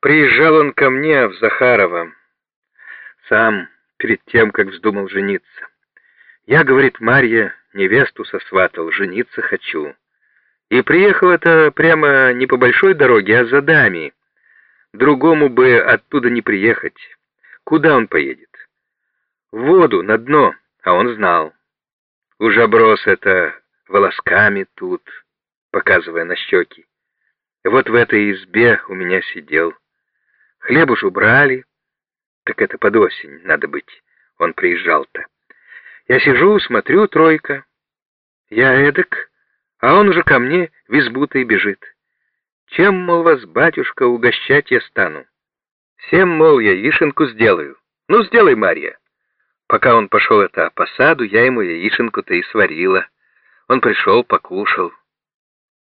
Приезжал он ко мне в Захарово, сам, перед тем, как вздумал жениться. Я, говорит Марья, невесту сосватал, жениться хочу. И приехал это прямо не по большой дороге, а за дами. Другому бы оттуда не приехать. Куда он поедет? В воду, на дно, а он знал. Уже брос это волосками тут, показывая на щеки. Вот в этой избе у меня сидел. Хлеб уж убрали. Так это под осень, надо быть. Он приезжал-то. Я сижу, смотрю, тройка. Я эдак, а он уже ко мне в избу и бежит. Чем, мол, вас, батюшка, угощать я стану? Всем, мол, я яишенку сделаю. Ну, сделай, Марья. Пока он пошел это по саду, я ему яишенку-то и сварила. Он пришел, покушал.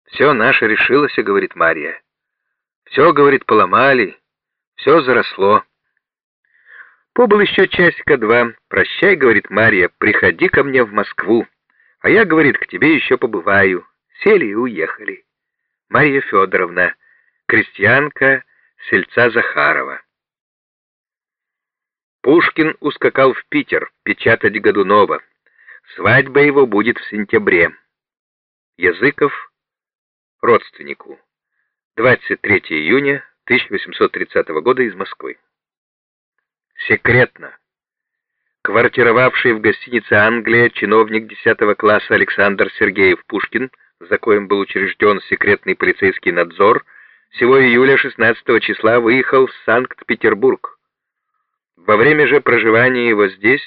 Все наше решилось, говорит Марья. Все, говорит, поломали, все заросло. Побыл еще часика два. Прощай, говорит Марья, приходи ко мне в Москву. А я, говорит, к тебе еще побываю. Сели и уехали. Марья Федоровна, крестьянка сельца Захарова. Пушкин ускакал в Питер печатать Годунова. Свадьба его будет в сентябре. Языков родственнику. 23 июня 1830 года из Москвы. Секретно. Квартировавший в гостинице «Англия» чиновник 10 класса Александр Сергеев Пушкин, за коим был учрежден секретный полицейский надзор, всего июля 16 числа выехал в Санкт-Петербург. Во время же проживания его здесь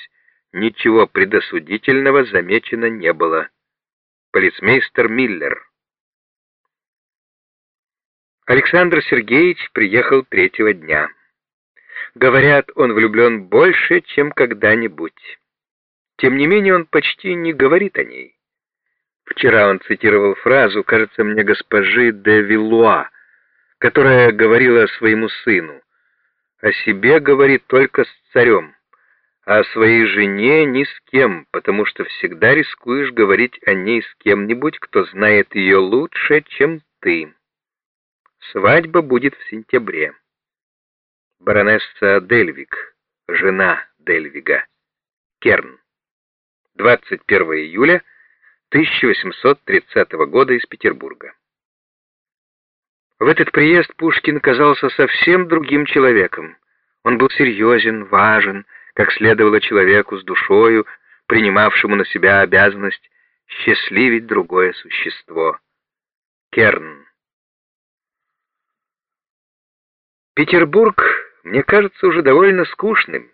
ничего предосудительного замечено не было. Полицмейстер Миллер. Александр Сергеевич приехал третьего дня. Говорят, он влюблен больше, чем когда-нибудь. Тем не менее, он почти не говорит о ней. Вчера он цитировал фразу, кажется мне, госпожи де Виллуа, которая говорила своему сыну. О себе говорит только с царем, а о своей жене ни с кем, потому что всегда рискуешь говорить о ней с кем-нибудь, кто знает ее лучше, чем ты. Свадьба будет в сентябре. Баронесса Дельвиг, жена Дельвига, Керн. 21 июля 1830 года из Петербурга. В этот приезд Пушкин казался совсем другим человеком. Он был серьезен, важен, как следовало человеку с душою, принимавшему на себя обязанность счастливить другое существо. Керн. Петербург мне кажется уже довольно скучным,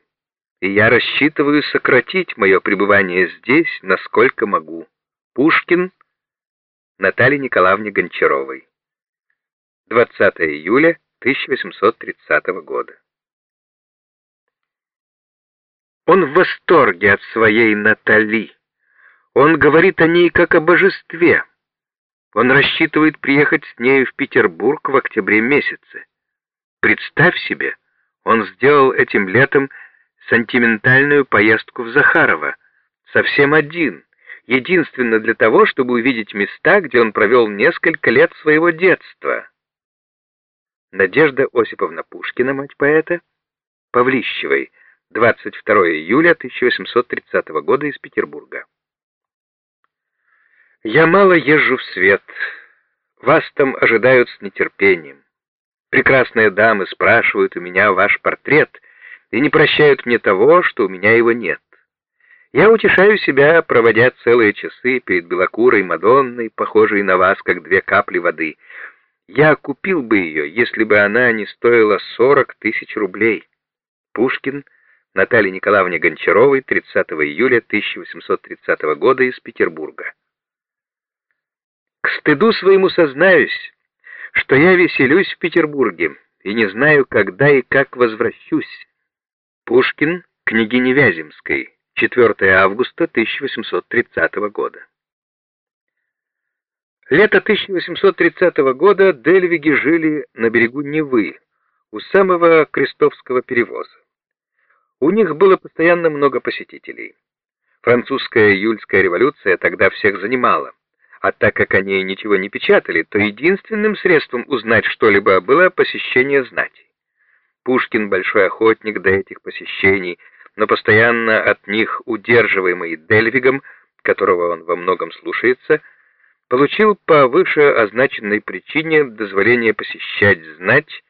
и я рассчитываю сократить мое пребывание здесь, насколько могу. Пушкин Наталье Николаевне Гончаровой. 20 июля 1830 года. Он в восторге от своей Натали. Он говорит о ней как о божестве. Он рассчитывает приехать с нею в Петербург в октябре месяце. Представь себе, он сделал этим летом сентиментальную поездку в Захарова, совсем один, единственно для того, чтобы увидеть места, где он провел несколько лет своего детства. Надежда Осиповна Пушкина, мать поэта, Павлищевой, 22 июля 1830 года из Петербурга. Я мало езжу в свет, вас там ожидают с нетерпением. Прекрасные дамы спрашивают у меня ваш портрет и не прощают мне того, что у меня его нет. Я утешаю себя, проводя целые часы перед белокурой Мадонной, похожей на вас, как две капли воды. Я купил бы ее, если бы она не стоила 40 тысяч рублей. Пушкин Наталье Николаевне Гончаровой 30 июля 1830 года из Петербурга. К стыду своему сознаюсь, что я веселюсь в Петербурге и не знаю, когда и как возвращусь. Пушкин, княгине Вяземской, 4 августа 1830 года. Лето 1830 года Дельвиги жили на берегу Невы, у самого Крестовского перевоза. У них было постоянно много посетителей. Французская июльская революция тогда всех занимала а так как они ничего не печатали, то единственным средством узнать что-либо было посещение знати. Пушкин большой охотник до этих посещений, но постоянно от них удерживаемый Дельвигом, которого он во многом слушается, получил по выше означенной причине дозволение посещать знать,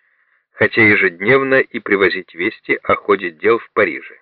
хотя ежедневно и привозить вести о ходе дел в Париже.